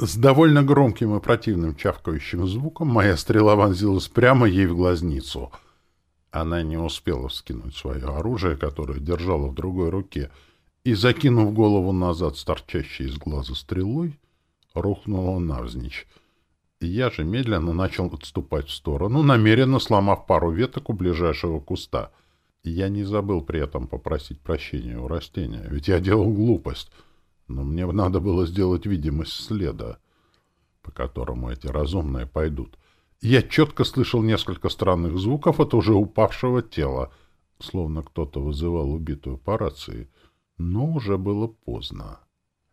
С довольно громким и противным чавкающим звуком моя стрела вонзилась прямо ей в глазницу. Она не успела вскинуть свое оружие, которое держала в другой руке, и, закинув голову назад с торчащей из глаза стрелой, рухнула навзничь. Я же медленно начал отступать в сторону, намеренно сломав пару веток у ближайшего куста. Я не забыл при этом попросить прощения у растения, ведь я делал глупость — но мне надо было сделать видимость следа, по которому эти разумные пойдут. Я четко слышал несколько странных звуков от уже упавшего тела, словно кто-то вызывал убитую по рации, но уже было поздно.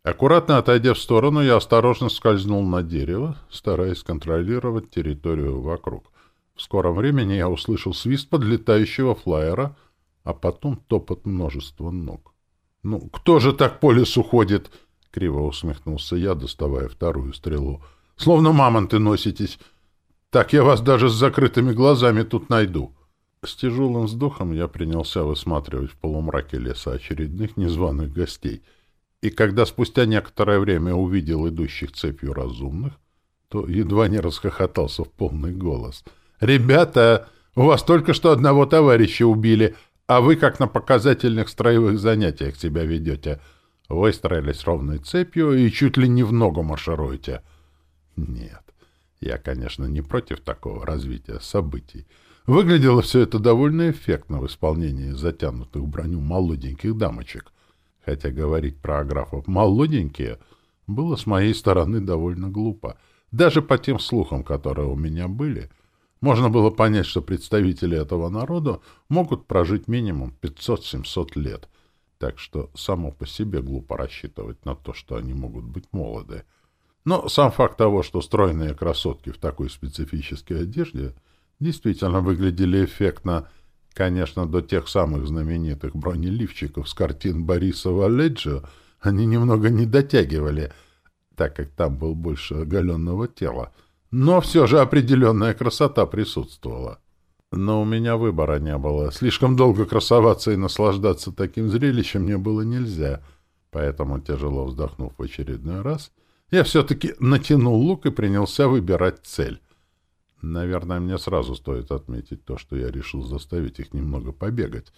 Аккуратно отойдя в сторону, я осторожно скользнул на дерево, стараясь контролировать территорию вокруг. В скором времени я услышал свист подлетающего флайера, а потом топот множества ног. — Ну, кто же так по лесу ходит? — криво усмехнулся я, доставая вторую стрелу. — Словно мамонты носитесь. Так я вас даже с закрытыми глазами тут найду. С тяжелым вздохом я принялся высматривать в полумраке леса очередных незваных гостей. И когда спустя некоторое время увидел идущих цепью разумных, то едва не расхохотался в полный голос. «Ребята, у вас только что одного товарища убили, а вы как на показательных строевых занятиях себя ведете. Выстроились ровной цепью и чуть ли не в ногу маршируете. Нет, я, конечно, не против такого развития событий. Выглядело все это довольно эффектно в исполнении затянутых в броню молоденьких дамочек. Хотя говорить про аграфов «молоденькие» было с моей стороны довольно глупо. Даже по тем слухам, которые у меня были — можно было понять, что представители этого народа могут прожить минимум 500-700 лет, так что само по себе глупо рассчитывать на то, что они могут быть молоды. Но сам факт того, что стройные красотки в такой специфической одежде действительно выглядели эффектно, конечно, до тех самых знаменитых бронеливчиков с картин Бориса Валеджио они немного не дотягивали, так как там был больше оголенного тела — но все же определенная красота присутствовала. Но у меня выбора не было. Слишком долго красоваться и наслаждаться таким зрелищем мне было нельзя. Поэтому, тяжело вздохнув в очередной раз, я все-таки натянул лук и принялся выбирать цель. Наверное, мне сразу стоит отметить то, что я решил заставить их немного побегать,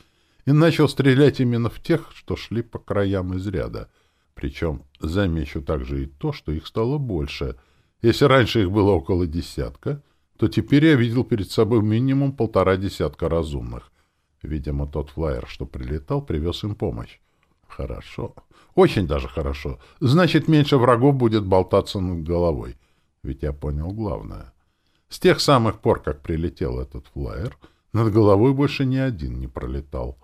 и начал стрелять именно в тех, что шли по краям из ряда. Причем замечу также и то, что их стало больше — если раньше их было около десятка, то теперь я видел перед собой минимум полтора десятка разумных. Видимо, тот флайер, что прилетал, привез им помощь. Хорошо. Очень даже хорошо. Значит, меньше врагов будет болтаться над головой. Ведь я понял главное. С тех самых пор, как прилетел этот флайер, над головой больше ни один не пролетал.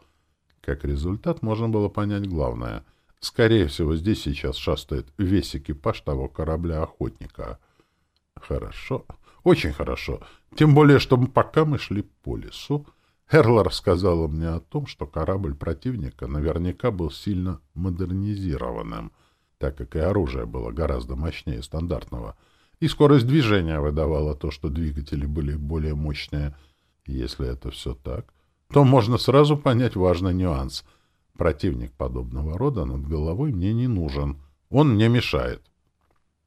Как результат, можно было понять главное. Скорее всего, здесь сейчас шастает весь экипаж того корабля-охотника — Хорошо, очень хорошо. Тем более, что пока мы шли по лесу, Эрла рассказала мне о том, что корабль противника наверняка был сильно модернизированным, так как и оружие было гораздо мощнее стандартного, и скорость движения выдавала то, что двигатели были более мощные. Если это все так, то можно сразу понять важный нюанс. Противник подобного рода над головой мне не нужен. Он мне мешает.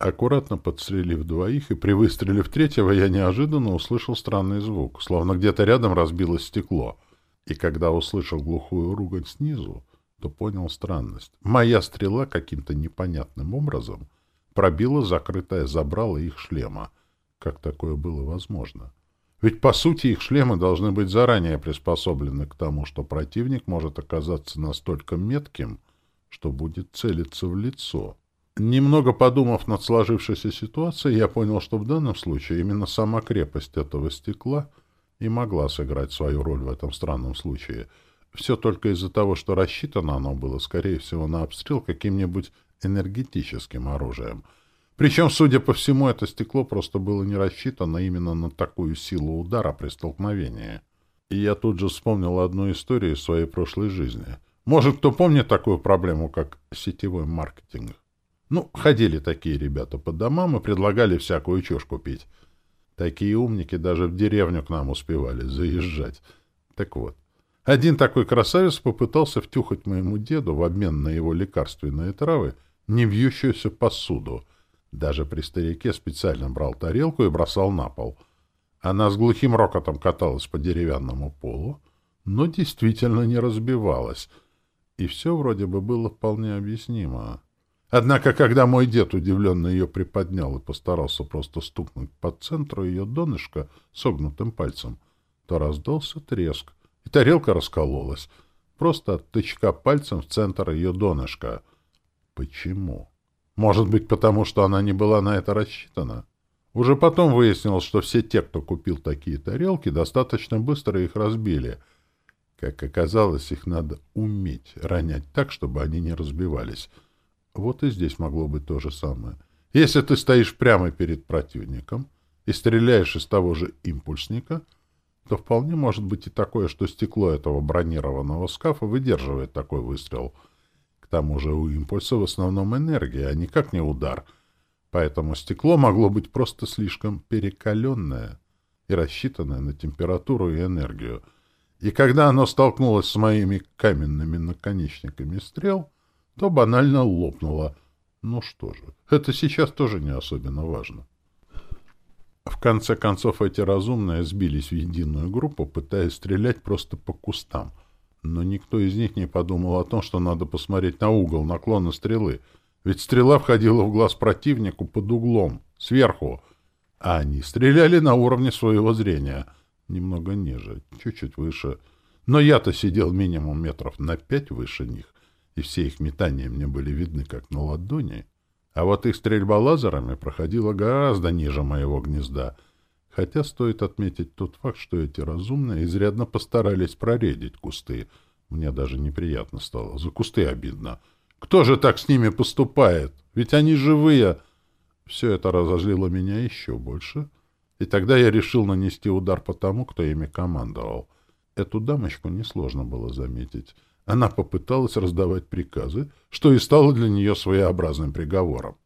Аккуратно подстрелив двоих и при выстреле в третьего я неожиданно услышал странный звук, словно где-то рядом разбилось стекло. И когда услышал глухую ругань снизу, то понял странность. Моя стрела каким-то непонятным образом пробила закрытое забрало их шлема. Как такое было возможно? Ведь, по сути, их шлемы должны быть заранее приспособлены к тому, что противник может оказаться настолько метким, что будет целиться в лицо. Немного подумав над сложившейся ситуацией, я понял, что в данном случае именно сама крепость этого стекла и могла сыграть свою роль в этом странном случае. Все только из-за того, что рассчитано оно было, скорее всего, на обстрел каким-нибудь энергетическим оружием. Причем, судя по всему, это стекло просто было не рассчитано именно на такую силу удара при столкновении. И я тут же вспомнил одну историю из своей прошлой жизни. Может, кто помнит такую проблему, как сетевой маркетинг? Ну, ходили такие ребята по домам и предлагали всякую чушь купить. Такие умники даже в деревню к нам успевали заезжать. Так вот, один такой красавец попытался втюхать моему деду в обмен на его лекарственные травы не вьющуюся посуду. Даже при старике специально брал тарелку и бросал на пол. Она с глухим рокотом каталась по деревянному полу, но действительно не разбивалась. И все вроде бы было вполне объяснимо. Однако, когда мой дед удивленно ее приподнял и постарался просто стукнуть по центру ее донышка согнутым пальцем, то раздался треск, и тарелка раскололась, просто от тычка пальцем в центр ее донышка. Почему? Может быть, потому что она не была на это рассчитана? Уже потом выяснилось, что все те, кто купил такие тарелки, достаточно быстро их разбили. Как оказалось, их надо уметь ронять так, чтобы они не разбивались — вот и здесь могло быть то же самое. Если ты стоишь прямо перед противником и стреляешь из того же импульсника, то вполне может быть и такое, что стекло этого бронированного скафа выдерживает такой выстрел. К тому же у импульса в основном энергия, а никак не удар. Поэтому стекло могло быть просто слишком перекаленное и рассчитанное на температуру и энергию. И когда оно столкнулось с моими каменными наконечниками стрел, то банально лопнуло. Ну что же, это сейчас тоже не особенно важно. В конце концов, эти разумные сбились в единую группу, пытаясь стрелять просто по кустам. Но никто из них не подумал о том, что надо посмотреть на угол наклона стрелы. Ведь стрела входила в глаз противнику под углом, сверху. А они стреляли на уровне своего зрения. Немного ниже, чуть-чуть выше. Но я-то сидел минимум метров на пять выше них и все их метания мне были видны как на ладони, а вот их стрельба лазерами проходила гораздо ниже моего гнезда, хотя стоит отметить тот факт, что эти разумные изрядно постарались проредить кусты. Мне даже неприятно стало, за кусты обидно. Кто же так с ними поступает? Ведь они живые! Все это разозлило меня еще больше, и тогда я решил нанести удар по тому, кто ими командовал. Эту дамочку несложно было заметить — она попыталась раздавать приказы, что и стало для нее своеобразным приговором.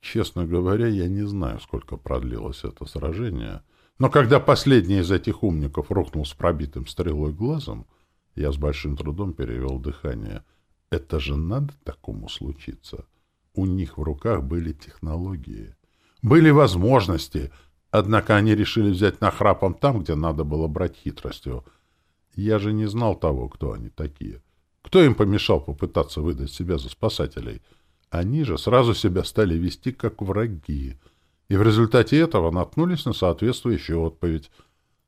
Честно говоря, я не знаю, сколько продлилось это сражение, но когда последний из этих умников рухнул с пробитым стрелой глазом, я с большим трудом перевел дыхание. Это же надо такому случиться. У них в руках были технологии, были возможности, однако они решили взять нахрапом там, где надо было брать хитростью. Я же не знал того, кто они такие. Кто им помешал попытаться выдать себя за спасателей? Они же сразу себя стали вести как враги, и в результате этого наткнулись на соответствующую отповедь.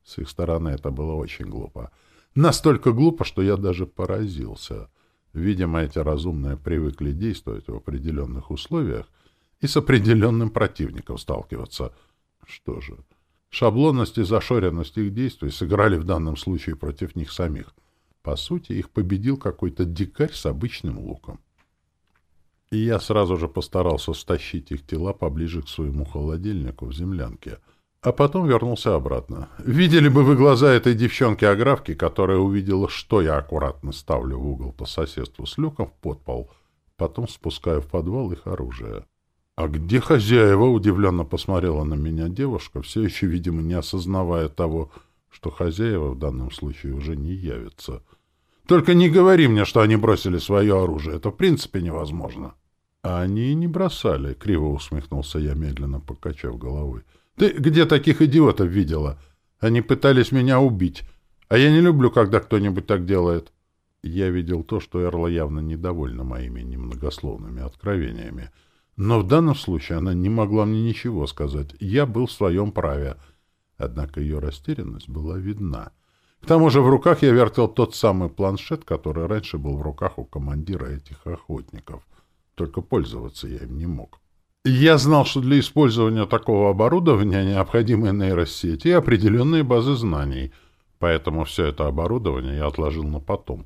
С их стороны это было очень глупо. Настолько глупо, что я даже поразился. Видимо, эти разумные привыкли действовать в определенных условиях и с определенным противником сталкиваться. Что же, шаблонность и зашоренность их действий сыграли в данном случае против них самих — по сути, их победил какой-то дикарь с обычным луком. И я сразу же постарался стащить их тела поближе к своему холодильнику в землянке, а потом вернулся обратно. Видели бы вы глаза этой девчонки-аграфки, которая увидела, что я аккуратно ставлю в угол по соседству с люком в подпол, потом спускаю в подвал их оружие. «А где хозяева?» — удивленно посмотрела на меня девушка, все еще, видимо, не осознавая того, что хозяева в данном случае уже не явятся. Только не говори мне, что они бросили свое оружие. Это в принципе невозможно. А они не бросали, — криво усмехнулся я, медленно покачав головой. Ты где таких идиотов видела? Они пытались меня убить. А я не люблю, когда кто-нибудь так делает. Я видел то, что Эрла явно недовольна моими немногословными откровениями. Но в данном случае она не могла мне ничего сказать. Я был в своем праве — Однако ее растерянность была видна. К тому же в руках я вертел тот самый планшет, который раньше был в руках у командира этих охотников. Только пользоваться я им не мог. Я знал, что для использования такого оборудования необходимы нейросети и определенные базы знаний, поэтому все это оборудование я отложил на потом.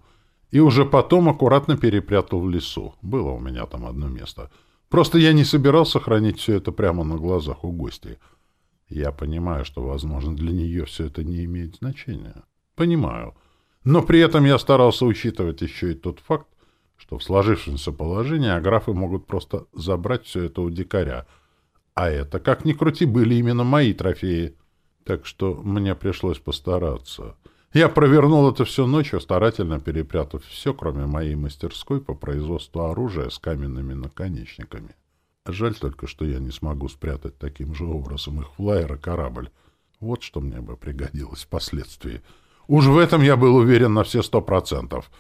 И уже потом аккуратно перепрятал в лесу. Было у меня там одно место. Просто я не собирался хранить все это прямо на глазах у гостей. Я понимаю, что, возможно, для нее все это не имеет значения. Понимаю. Но при этом я старался учитывать еще и тот факт, что в сложившемся положении аграфы могут просто забрать все это у дикаря. А это, как ни крути, были именно мои трофеи. Так что мне пришлось постараться. Я провернул это все ночью, старательно перепрятав все, кроме моей мастерской по производству оружия с каменными наконечниками. Жаль только, что я не смогу спрятать таким же образом их флайер и корабль. Вот что мне бы пригодилось впоследствии. Уж в этом я был уверен на все сто процентов.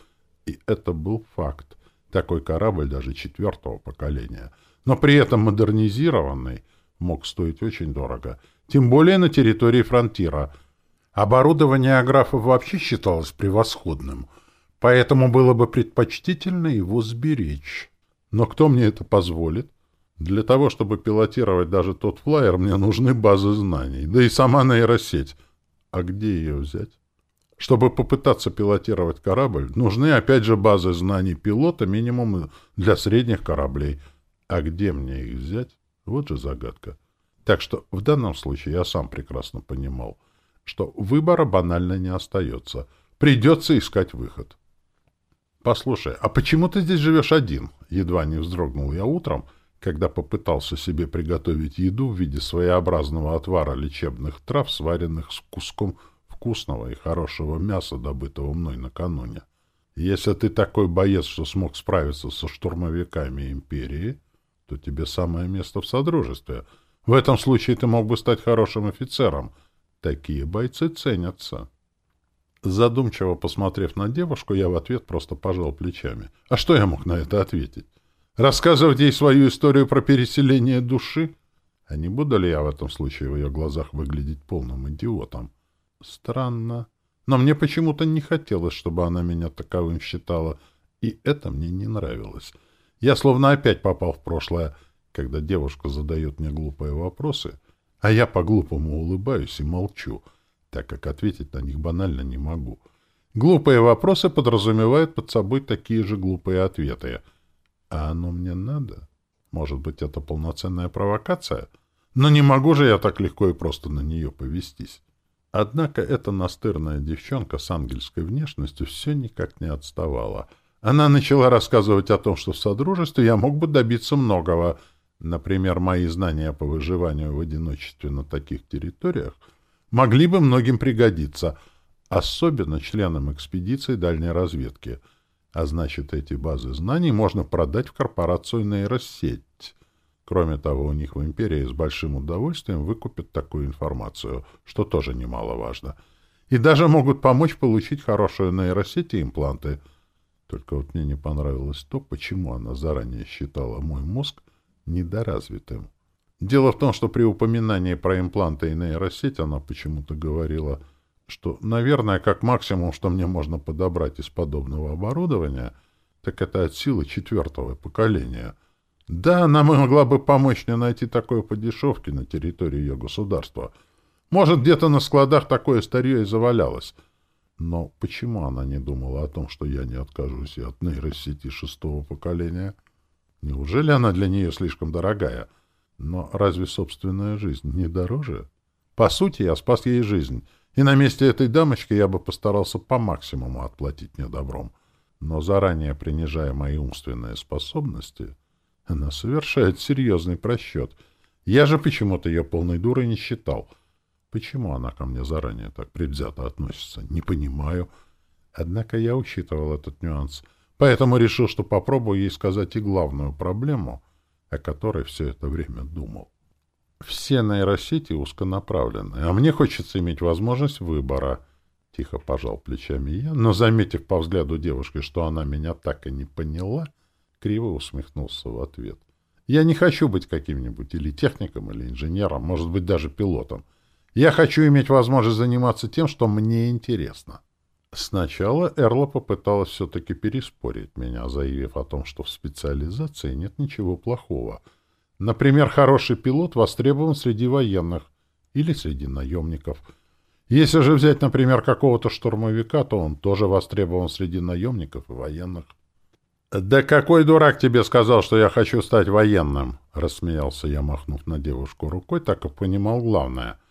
И это был факт. Такой корабль даже четвертого поколения. Но при этом модернизированный мог стоить очень дорого. Тем более на территории фронтира. Оборудование аграфов вообще считалось превосходным. Поэтому было бы предпочтительно его сберечь. Но кто мне это позволит? Для того, чтобы пилотировать даже тот флайер, мне нужны базы знаний, да и сама нейросеть. А где ее взять? Чтобы попытаться пилотировать корабль, нужны опять же базы знаний пилота минимум для средних кораблей. А где мне их взять? Вот же загадка. Так что в данном случае я сам прекрасно понимал, что выбора банально не остается. Придется искать выход. «Послушай, а почему ты здесь живешь один?» Едва не вздрогнул я утром, когда попытался себе приготовить еду в виде своеобразного отвара лечебных трав, сваренных с куском вкусного и хорошего мяса, добытого мной накануне. Если ты такой боец, что смог справиться со штурмовиками империи, то тебе самое место в Содружестве. В этом случае ты мог бы стать хорошим офицером. Такие бойцы ценятся. Задумчиво посмотрев на девушку, я в ответ просто пожал плечами. А что я мог на это ответить? Рассказывать ей свою историю про переселение души? А не буду ли я в этом случае в ее глазах выглядеть полным идиотом? Странно. Но мне почему-то не хотелось, чтобы она меня таковым считала, и это мне не нравилось. Я словно опять попал в прошлое, когда девушка задает мне глупые вопросы, а я по-глупому улыбаюсь и молчу, так как ответить на них банально не могу. Глупые вопросы подразумевают под собой такие же глупые ответы — а оно мне надо? Может быть, это полноценная провокация? Но не могу же я так легко и просто на нее повестись. Однако эта настырная девчонка с ангельской внешностью все никак не отставала. Она начала рассказывать о том, что в Содружестве я мог бы добиться многого. Например, мои знания по выживанию в одиночестве на таких территориях могли бы многим пригодиться, особенно членам экспедиции дальней разведки — а значит, эти базы знаний можно продать в корпорацию нейросеть. Кроме того, у них в империи с большим удовольствием выкупят такую информацию, что тоже немаловажно. И даже могут помочь получить хорошую нейросеть и импланты. Только вот мне не понравилось то, почему она заранее считала мой мозг недоразвитым. Дело в том, что при упоминании про импланты и нейросеть она почему-то говорила — что, наверное, как максимум, что мне можно подобрать из подобного оборудования, так это от силы четвертого поколения. Да, она могла бы помочь мне найти такое по дешевке на территории ее государства. Может, где-то на складах такое старье и завалялось. Но почему она не думала о том, что я не откажусь и от нейросети шестого поколения? Неужели она для нее слишком дорогая? Но разве собственная жизнь не дороже? По сути, я спас ей жизнь — и на месте этой дамочки я бы постарался по максимуму отплатить мне добром. Но заранее принижая мои умственные способности, она совершает серьезный просчет. Я же почему-то ее полной дурой не считал. Почему она ко мне заранее так предвзято относится? Не понимаю. Однако я учитывал этот нюанс, поэтому решил, что попробую ей сказать и главную проблему, о которой все это время думал. Все нейросети узконаправлены, а мне хочется иметь возможность выбора. Тихо пожал плечами я, но, заметив по взгляду девушки, что она меня так и не поняла, криво усмехнулся в ответ. Я не хочу быть каким-нибудь или техником, или инженером, может быть, даже пилотом. Я хочу иметь возможность заниматься тем, что мне интересно. Сначала Эрла попыталась все-таки переспорить меня, заявив о том, что в специализации нет ничего плохого — Например, хороший пилот востребован среди военных или среди наемников. Если же взять, например, какого-то штурмовика, то он тоже востребован среди наемников и военных. «Да какой дурак тебе сказал, что я хочу стать военным?» — рассмеялся я, махнув на девушку рукой, так как понимал главное.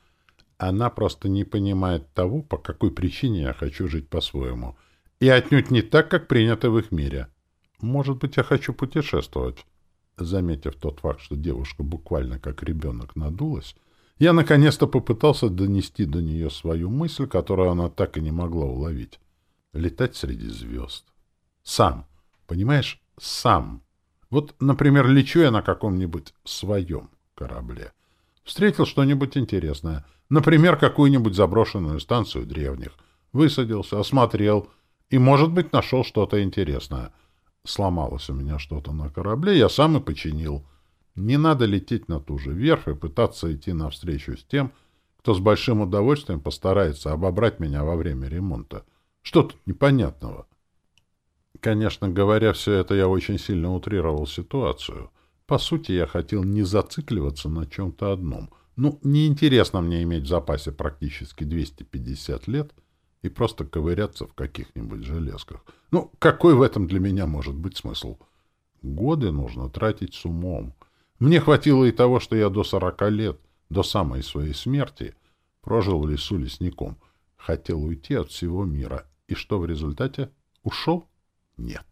Она просто не понимает того, по какой причине я хочу жить по-своему. И отнюдь не так, как принято в их мире. Может быть, я хочу путешествовать. Заметив тот факт, что девушка буквально как ребенок надулась, я наконец-то попытался донести до нее свою мысль, которую она так и не могла уловить. Летать среди звезд. Сам. Понимаешь? Сам. Вот, например, лечу я на каком-нибудь своем корабле. Встретил что-нибудь интересное. Например, какую-нибудь заброшенную станцию древних. Высадился, осмотрел и, может быть, нашел что-то интересное. Сломалось у меня что-то на корабле, я сам и починил. Не надо лететь на ту же верфь и пытаться идти навстречу с тем, кто с большим удовольствием постарается обобрать меня во время ремонта. Что тут непонятного? Конечно, говоря все это, я очень сильно утрировал ситуацию. По сути, я хотел не зацикливаться на чем-то одном. Ну, неинтересно мне иметь в запасе практически 250 лет и просто ковыряться в каких-нибудь железках. Ну, какой в этом для меня может быть смысл? Годы нужно тратить с умом. Мне хватило и того, что я до 40 лет, до самой своей смерти, прожил в лесу лесником. Хотел уйти от всего мира. И что в результате? Ушел? Нет.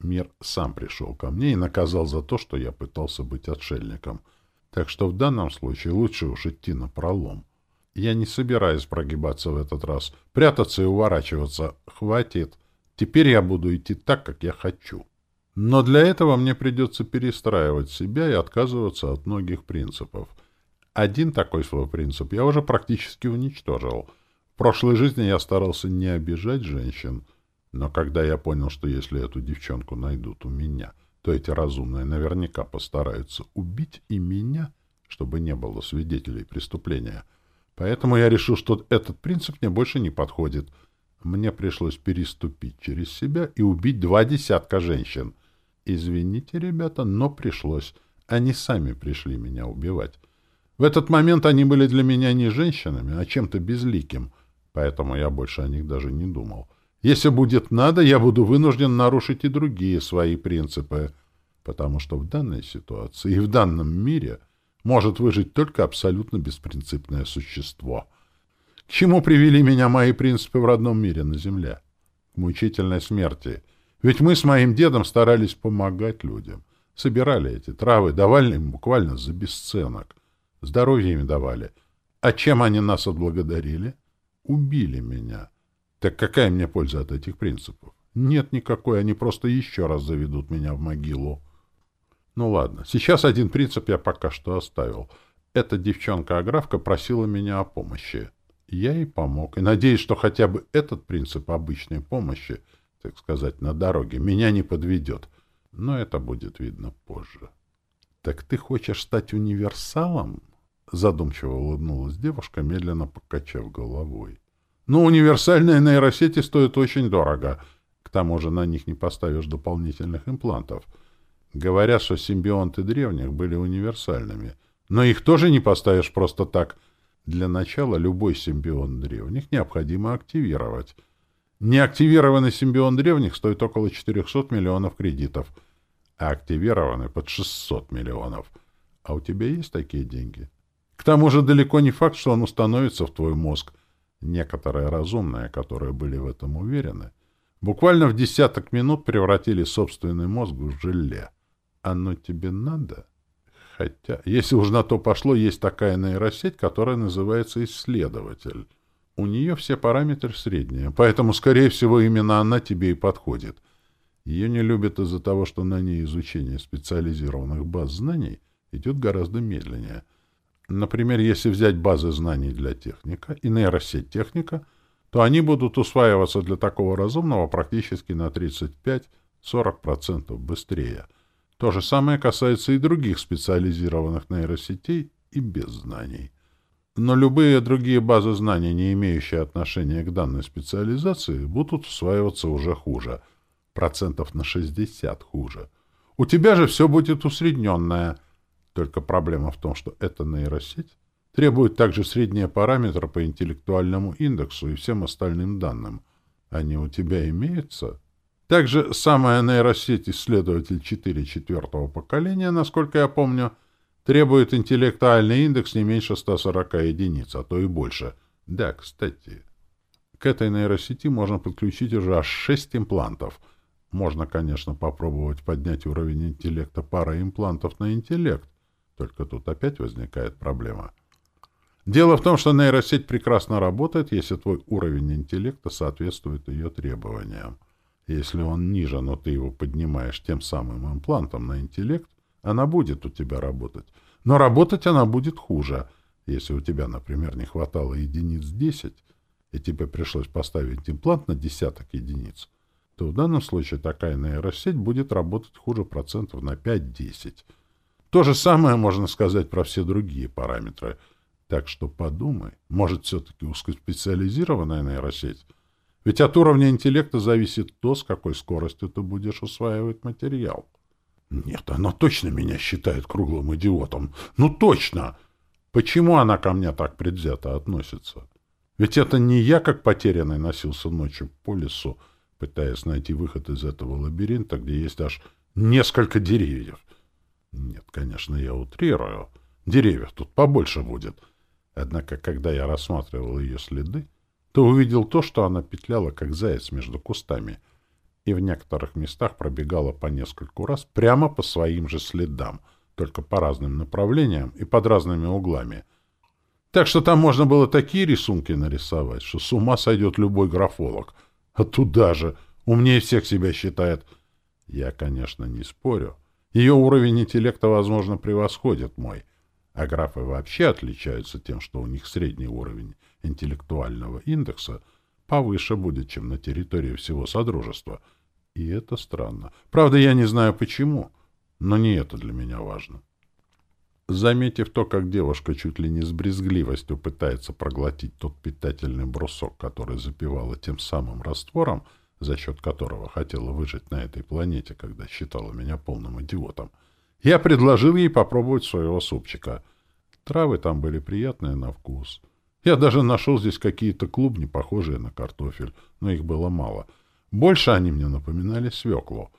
Мир сам пришел ко мне и наказал за то, что я пытался быть отшельником. Так что в данном случае лучше уж идти на пролом. Я не собираюсь прогибаться в этот раз, прятаться и уворачиваться. Хватит. Теперь я буду идти так, как я хочу. Но для этого мне придется перестраивать себя и отказываться от многих принципов. Один такой свой принцип я уже практически уничтожил. В прошлой жизни я старался не обижать женщин, но когда я понял, что если эту девчонку найдут у меня, то эти разумные наверняка постараются убить и меня, чтобы не было свидетелей преступления. Поэтому я решил, что этот принцип мне больше не подходит. Мне пришлось переступить через себя и убить два десятка женщин. Извините, ребята, но пришлось. Они сами пришли меня убивать. В этот момент они были для меня не женщинами, а чем-то безликим, поэтому я больше о них даже не думал. Если будет надо, я буду вынужден нарушить и другие свои принципы, потому что в данной ситуации и в данном мире может выжить только абсолютно беспринципное существо. К чему привели меня мои принципы в родном мире на Земле? К мучительной смерти. Ведь мы с моим дедом старались помогать людям. Собирали эти травы, давали им буквально за бесценок. Здоровье им давали. А чем они нас отблагодарили? Убили меня. Так какая мне польза от этих принципов? Нет никакой, они просто еще раз заведут меня в могилу. Ну ладно, сейчас один принцип я пока что оставил. Эта девчонка-аграфка просила меня о помощи. Я ей помог, и надеюсь, что хотя бы этот принцип обычной помощи, так сказать, на дороге, меня не подведет. Но это будет видно позже. — Так ты хочешь стать универсалом? — задумчиво улыбнулась девушка, медленно покачав головой. Но универсальные нейросети стоят очень дорого. К тому же на них не поставишь дополнительных имплантов. Говорят, что симбионты древних были универсальными. Но их тоже не поставишь просто так. Для начала любой симбион древних необходимо активировать. Неактивированный симбион древних стоит около 400 миллионов кредитов, а активированный под 600 миллионов. А у тебя есть такие деньги? К тому же далеко не факт, что он установится в твой мозг — Некоторые разумные, которые были в этом уверены, буквально в десяток минут превратили собственный мозг в желе. Оно тебе надо? Хотя, если уж на то пошло, есть такая нейросеть, которая называется «Исследователь». У нее все параметры средние, поэтому, скорее всего, именно она тебе и подходит. Ее не любят из-за того, что на ней изучение специализированных баз знаний идет гораздо медленнее — Например, если взять базы знаний для техника и нейросеть техника, то они будут усваиваться для такого разумного практически на 35-40% быстрее. То же самое касается и других специализированных нейросетей и без знаний. Но любые другие базы знаний, не имеющие отношения к данной специализации, будут усваиваться уже хуже. Процентов на 60 хуже. У тебя же все будет усредненное – только проблема в том, что эта нейросеть требует также средние параметры по интеллектуальному индексу и всем остальным данным. Они у тебя имеются? Также самая нейросеть исследователь 4 четвертого поколения, насколько я помню, требует интеллектуальный индекс не меньше 140 единиц, а то и больше. Да, кстати. К этой нейросети можно подключить уже аж 6 имплантов. Можно, конечно, попробовать поднять уровень интеллекта парой имплантов на интеллект, только тут опять возникает проблема. Дело в том, что нейросеть прекрасно работает, если твой уровень интеллекта соответствует ее требованиям. Если он ниже, но ты его поднимаешь тем самым имплантом на интеллект, она будет у тебя работать. Но работать она будет хуже. Если у тебя, например, не хватало единиц 10, и тебе пришлось поставить имплант на десяток единиц, то в данном случае такая нейросеть будет работать хуже процентов на 5-10. То же самое можно сказать про все другие параметры. Так что подумай, может, все-таки узкоспециализированная нейросеть? Ведь от уровня интеллекта зависит то, с какой скоростью ты будешь усваивать материал. Нет, она точно меня считает круглым идиотом. Ну точно! Почему она ко мне так предвзято относится? Ведь это не я, как потерянный, носился ночью по лесу, пытаясь найти выход из этого лабиринта, где есть аж несколько деревьев. Нет, конечно, я утрирую. Деревьев тут побольше будет. Однако, когда я рассматривал ее следы, то увидел то, что она петляла, как заяц между кустами, и в некоторых местах пробегала по нескольку раз прямо по своим же следам, только по разным направлениям и под разными углами. Так что там можно было такие рисунки нарисовать, что с ума сойдет любой графолог — а туда же. Умнее всех себя считает. Я, конечно, не спорю. Ее уровень интеллекта, возможно, превосходит мой. А графы вообще отличаются тем, что у них средний уровень интеллектуального индекса повыше будет, чем на территории всего Содружества. И это странно. Правда, я не знаю почему, но не это для меня важно. Заметив то, как девушка чуть ли не с брезгливостью пытается проглотить тот питательный брусок, который запивала тем самым раствором, за счет которого хотела выжить на этой планете, когда считала меня полным идиотом, я предложил ей попробовать своего супчика. Травы там были приятные на вкус. Я даже нашел здесь какие-то клубни, похожие на картофель, но их было мало. Больше они мне напоминали свеклу,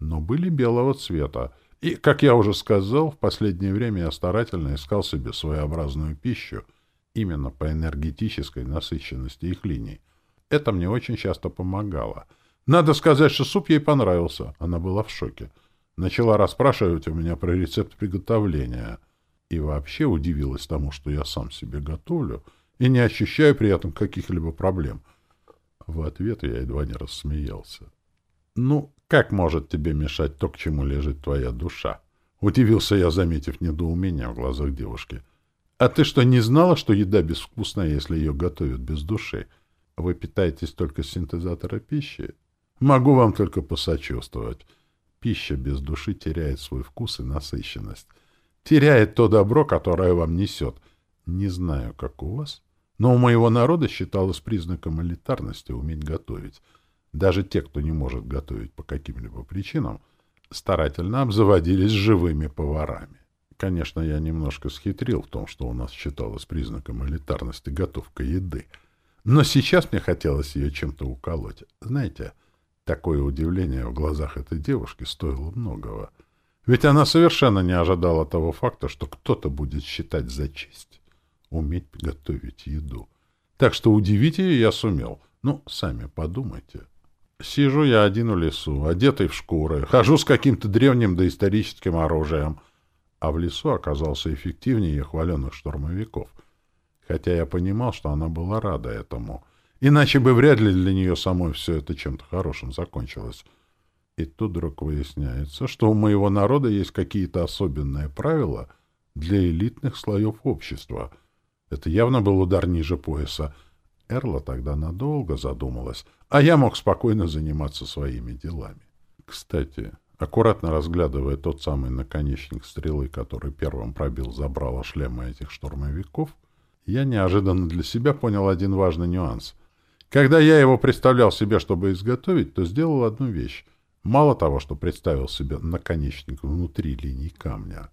но были белого цвета, и, как я уже сказал, в последнее время я старательно искал себе своеобразную пищу именно по энергетической насыщенности их линий. Это мне очень часто помогало. Надо сказать, что суп ей понравился. Она была в шоке. Начала расспрашивать у меня про рецепт приготовления. И вообще удивилась тому, что я сам себе готовлю и не ощущаю при этом каких-либо проблем. В ответ я едва не рассмеялся. Ну, как может тебе мешать то, к чему лежит твоя душа? Удивился я, заметив недоумение в глазах девушки. А ты что, не знала, что еда безвкусная, если ее готовят без души? Вы питаетесь только синтезатора пищи? Могу вам только посочувствовать. Пища без души теряет свой вкус и насыщенность. Теряет то добро, которое вам несет. Не знаю, как у вас, но у моего народа считалось признаком элитарности уметь готовить — даже те, кто не может готовить по каким-либо причинам, старательно обзаводились живыми поварами. Конечно, я немножко схитрил в том, что у нас считалось признаком элитарности готовка еды. Но сейчас мне хотелось ее чем-то уколоть. Знаете, такое удивление в глазах этой девушки стоило многого. Ведь она совершенно не ожидала того факта, что кто-то будет считать за честь уметь готовить еду. Так что удивить ее я сумел. Ну, сами подумайте. Сижу я один в лесу, одетый в шкуры, хожу с каким-то древним доисторическим оружием, а в лесу оказался эффективнее ее хваленных штурмовиков. Хотя я понимал, что она была рада этому, иначе бы вряд ли для нее самой все это чем-то хорошим закончилось. И тут вдруг выясняется, что у моего народа есть какие-то особенные правила для элитных слоев общества. Это явно был удар ниже пояса — Эрла тогда надолго задумалась, а я мог спокойно заниматься своими делами. Кстати, аккуратно разглядывая тот самый наконечник стрелы, который первым пробил забрало шлема этих штурмовиков, я неожиданно для себя понял один важный нюанс. Когда я его представлял себе, чтобы изготовить, то сделал одну вещь. Мало того, что представил себе наконечник внутри линий камня,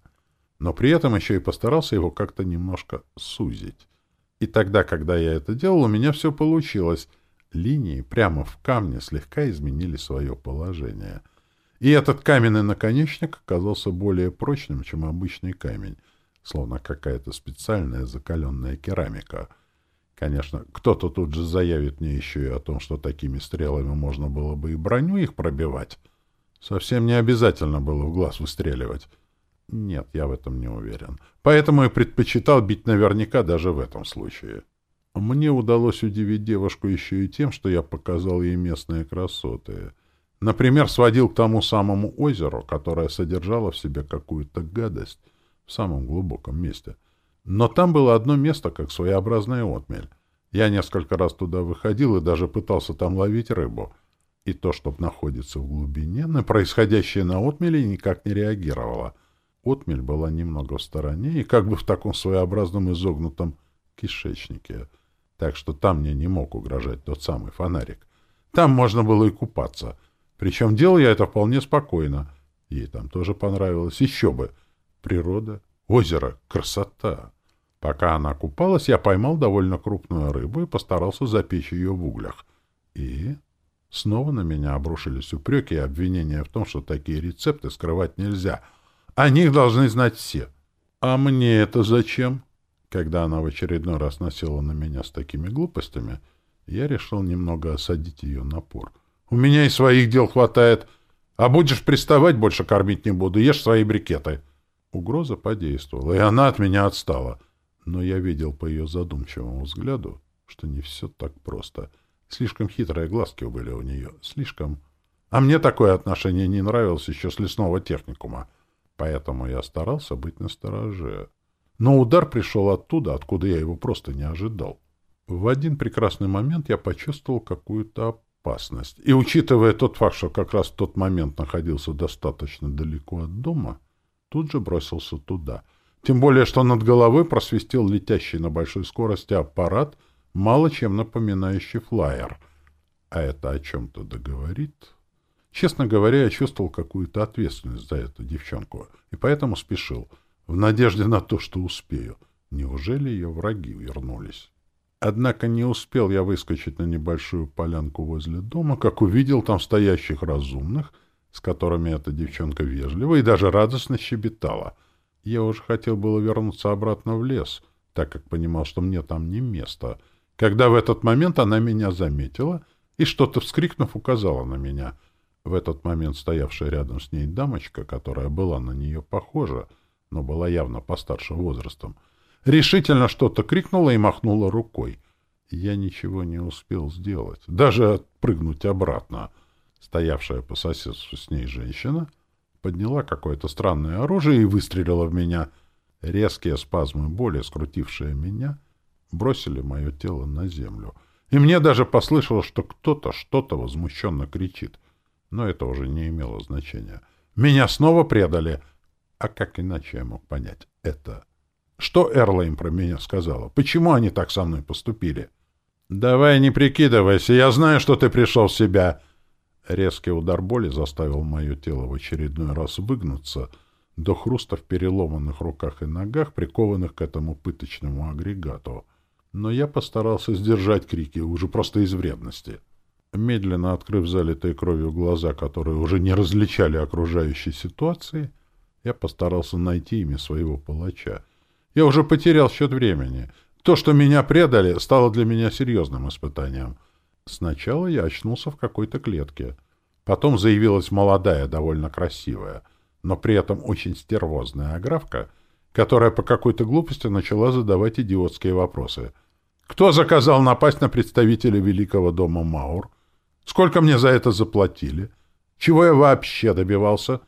но при этом еще и постарался его как-то немножко сузить. И тогда, когда я это делал, у меня все получилось. Линии прямо в камне слегка изменили свое положение. И этот каменный наконечник оказался более прочным, чем обычный камень, словно какая-то специальная закаленная керамика. Конечно, кто-то тут же заявит мне еще и о том, что такими стрелами можно было бы и броню их пробивать. Совсем не обязательно было в глаз выстреливать. Нет, я в этом не уверен. Поэтому и предпочитал бить наверняка даже в этом случае. Мне удалось удивить девушку еще и тем, что я показал ей местные красоты. Например, сводил к тому самому озеру, которое содержало в себе какую-то гадость в самом глубоком месте. Но там было одно место, как своеобразная отмель. Я несколько раз туда выходил и даже пытался там ловить рыбу. И то, что находится в глубине, на происходящее на отмеле никак не реагировало. Отмель была немного в стороне и как бы в таком своеобразном изогнутом кишечнике. Так что там мне не мог угрожать тот самый фонарик. Там можно было и купаться. Причем делал я это вполне спокойно. Ей там тоже понравилось. Еще бы. Природа, озеро, красота. Пока она купалась, я поймал довольно крупную рыбу и постарался запечь ее в углях. И снова на меня обрушились упреки и обвинения в том, что такие рецепты скрывать нельзя. О них должны знать все. А мне это зачем? Когда она в очередной раз насела на меня с такими глупостями, я решил немного осадить ее напор. «У меня и своих дел хватает. А будешь приставать, больше кормить не буду. Ешь свои брикеты». Угроза подействовала, и она от меня отстала — но я видел по ее задумчивому взгляду, что не все так просто. Слишком хитрые глазки были у нее, слишком... А мне такое отношение не нравилось еще с лесного техникума, поэтому я старался быть настороже. Но удар пришел оттуда, откуда я его просто не ожидал. В один прекрасный момент я почувствовал какую-то опасность. И учитывая тот факт, что как раз в тот момент находился достаточно далеко от дома, тут же бросился туда — тем более, что над головой просвистел летящий на большой скорости аппарат, мало чем напоминающий флайер. А это о чем-то договорит? Честно говоря, я чувствовал какую-то ответственность за эту девчонку, и поэтому спешил, в надежде на то, что успею. Неужели ее враги вернулись? Однако не успел я выскочить на небольшую полянку возле дома, как увидел там стоящих разумных, с которыми эта девчонка вежливо и даже радостно щебетала — я уже хотел было вернуться обратно в лес, так как понимал, что мне там не место, когда в этот момент она меня заметила и, что-то вскрикнув, указала на меня. В этот момент стоявшая рядом с ней дамочка, которая была на нее похожа, но была явно постарше возрастом, решительно что-то крикнула и махнула рукой. Я ничего не успел сделать, даже отпрыгнуть обратно. Стоявшая по соседству с ней женщина — подняла какое-то странное оружие и выстрелила в меня. Резкие спазмы боли, скрутившие меня, бросили мое тело на землю. И мне даже послышалось, что кто-то что-то возмущенно кричит. Но это уже не имело значения. Меня снова предали. А как иначе я мог понять это? Что Эрла им про меня сказала? Почему они так со мной поступили? «Давай не прикидывайся, я знаю, что ты пришел в себя!» Резкий удар боли заставил мое тело в очередной раз выгнуться до хруста в переломанных руках и ногах, прикованных к этому пыточному агрегату. Но я постарался сдержать крики уже просто из вредности. Медленно открыв залитые кровью глаза, которые уже не различали окружающей ситуации, я постарался найти ими своего палача. Я уже потерял счет времени. То, что меня предали, стало для меня серьезным испытанием — Сначала я очнулся в какой-то клетке. Потом заявилась молодая, довольно красивая, но при этом очень стервозная аграфка, которая по какой-то глупости начала задавать идиотские вопросы. «Кто заказал напасть на представителя Великого дома Маур? Сколько мне за это заплатили? Чего я вообще добивался?»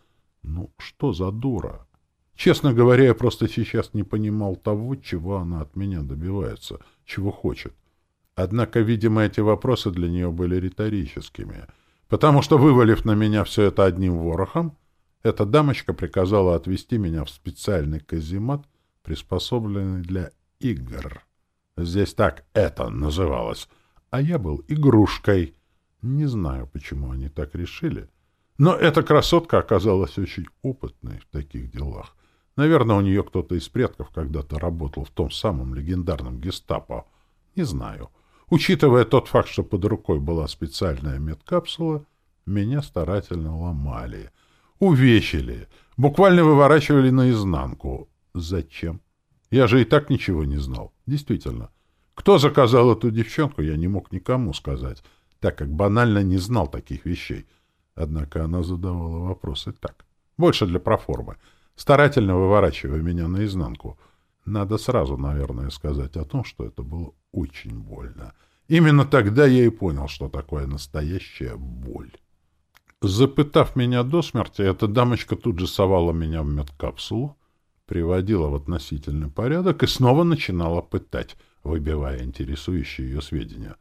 «Ну, что за дура?» Честно говоря, я просто сейчас не понимал того, чего она от меня добивается, чего хочет. Однако, видимо, эти вопросы для нее были риторическими, потому что, вывалив на меня все это одним ворохом, эта дамочка приказала отвезти меня в специальный каземат, приспособленный для игр. Здесь так это называлось. А я был игрушкой. Не знаю, почему они так решили. Но эта красотка оказалась очень опытной в таких делах. Наверное, у нее кто-то из предков когда-то работал в том самом легендарном гестапо. Не знаю. — Учитывая тот факт, что под рукой была специальная медкапсула, меня старательно ломали, увечили, буквально выворачивали наизнанку. Зачем? Я же и так ничего не знал. Действительно. Кто заказал эту девчонку, я не мог никому сказать, так как банально не знал таких вещей. Однако она задавала вопросы так. Больше для проформы. Старательно выворачивая меня наизнанку — надо сразу, наверное, сказать о том, что это было очень больно. Именно тогда я и понял, что такое настоящая боль. Запытав меня до смерти, эта дамочка тут же совала меня в медкапсулу, приводила в относительный порядок и снова начинала пытать, выбивая интересующие ее сведения.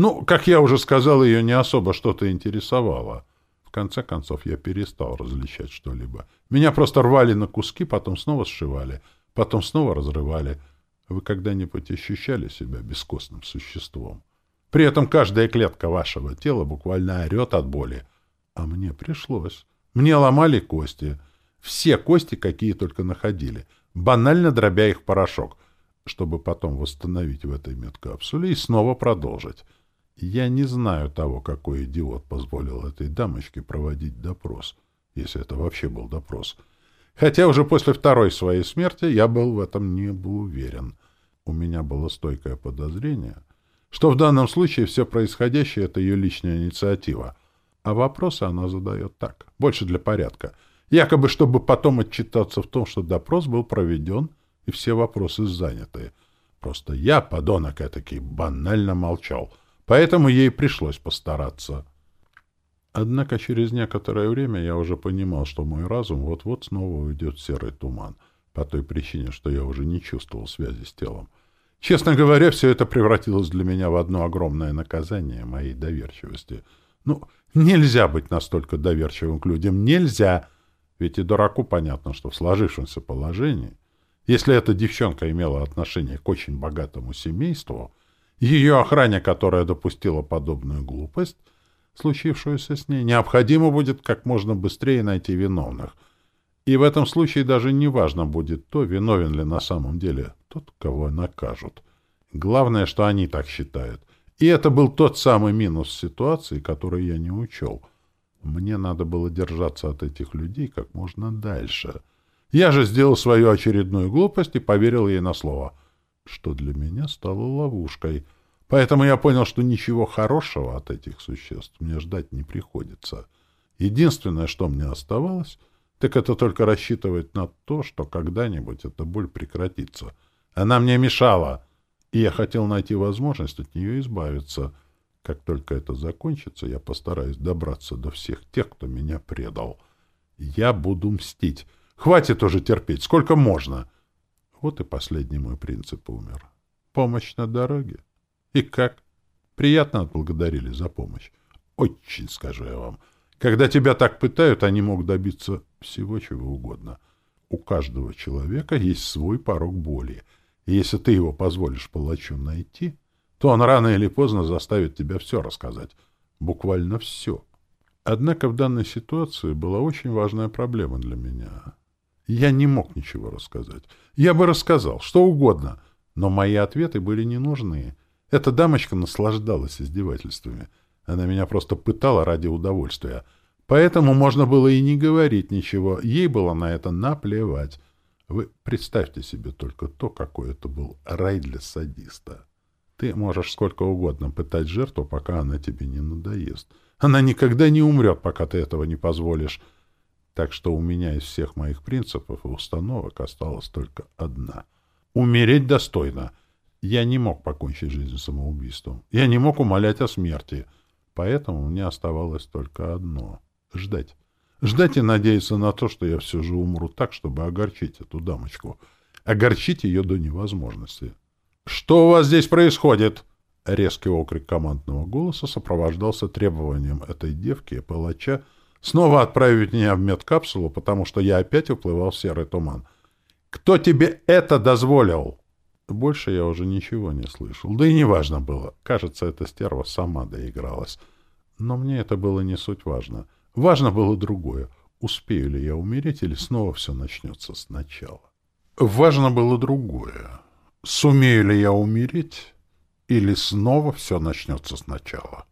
Ну, как я уже сказал, ее не особо что-то интересовало. В конце концов, я перестал различать что-либо. Меня просто рвали на куски, потом снова сшивали, потом снова разрывали. Вы когда-нибудь ощущали себя бескостным существом? При этом каждая клетка вашего тела буквально орет от боли. А мне пришлось. Мне ломали кости. Все кости, какие только находили. Банально дробя их порошок, чтобы потом восстановить в этой медкапсуле и снова продолжить. Я не знаю того, какой идиот позволил этой дамочке проводить допрос, если это вообще был допрос. Хотя уже после второй своей смерти я был в этом не был уверен. У меня было стойкое подозрение, что в данном случае все происходящее — это ее личная инициатива. А вопросы она задает так, больше для порядка. Якобы, чтобы потом отчитаться в том, что допрос был проведен, и все вопросы заняты. Просто я, подонок этакий, банально молчал — Поэтому ей пришлось постараться. Однако через некоторое время я уже понимал, что мой разум вот-вот снова уйдет в серый туман, по той причине, что я уже не чувствовал связи с телом. Честно говоря, все это превратилось для меня в одно огромное наказание моей доверчивости. Ну, нельзя быть настолько доверчивым к людям, нельзя! Ведь и дураку понятно, что в сложившемся положении, если эта девчонка имела отношение к очень богатому семейству, ее охране, которая допустила подобную глупость, случившуюся с ней, необходимо будет как можно быстрее найти виновных. И в этом случае даже не важно будет то, виновен ли на самом деле тот, кого накажут. Главное, что они так считают. И это был тот самый минус ситуации, который я не учел. Мне надо было держаться от этих людей как можно дальше. Я же сделал свою очередную глупость и поверил ей на слово — что для меня стало ловушкой. Поэтому я понял, что ничего хорошего от этих существ мне ждать не приходится. Единственное, что мне оставалось, так это только рассчитывать на то, что когда-нибудь эта боль прекратится. Она мне мешала, и я хотел найти возможность от нее избавиться. Как только это закончится, я постараюсь добраться до всех тех, кто меня предал. Я буду мстить. Хватит уже терпеть, сколько можно. — вот и последний мой принцип умер. Помощь на дороге. И как? Приятно отблагодарили за помощь. Очень, скажу я вам. Когда тебя так пытают, они могут добиться всего чего угодно. У каждого человека есть свой порог боли. И если ты его позволишь палачу найти, то он рано или поздно заставит тебя все рассказать. Буквально все. Однако в данной ситуации была очень важная проблема для меня. Я не мог ничего рассказать. Я бы рассказал, что угодно, но мои ответы были не нужны. Эта дамочка наслаждалась издевательствами. Она меня просто пытала ради удовольствия. Поэтому можно было и не говорить ничего. Ей было на это наплевать. Вы представьте себе только то, какой это был рай для садиста. Ты можешь сколько угодно пытать жертву, пока она тебе не надоест. Она никогда не умрет, пока ты этого не позволишь. Так что у меня из всех моих принципов и установок осталась только одна — умереть достойно. Я не мог покончить жизнь самоубийством. Я не мог умолять о смерти. Поэтому мне оставалось только одно — ждать. Ждать и надеяться на то, что я все же умру так, чтобы огорчить эту дамочку. Огорчить ее до невозможности. «Что у вас здесь происходит?» Резкий окрик командного голоса сопровождался требованием этой девки, палача, Снова отправить меня в медкапсулу, потому что я опять уплывал в серый туман. «Кто тебе это дозволил?» Больше я уже ничего не слышал. Да и неважно было. Кажется, эта стерва сама доигралась. Но мне это было не суть важно. Важно было другое. Успею ли я умереть или снова все начнется сначала? Важно было другое. Сумею ли я умереть или снова все начнется сначала?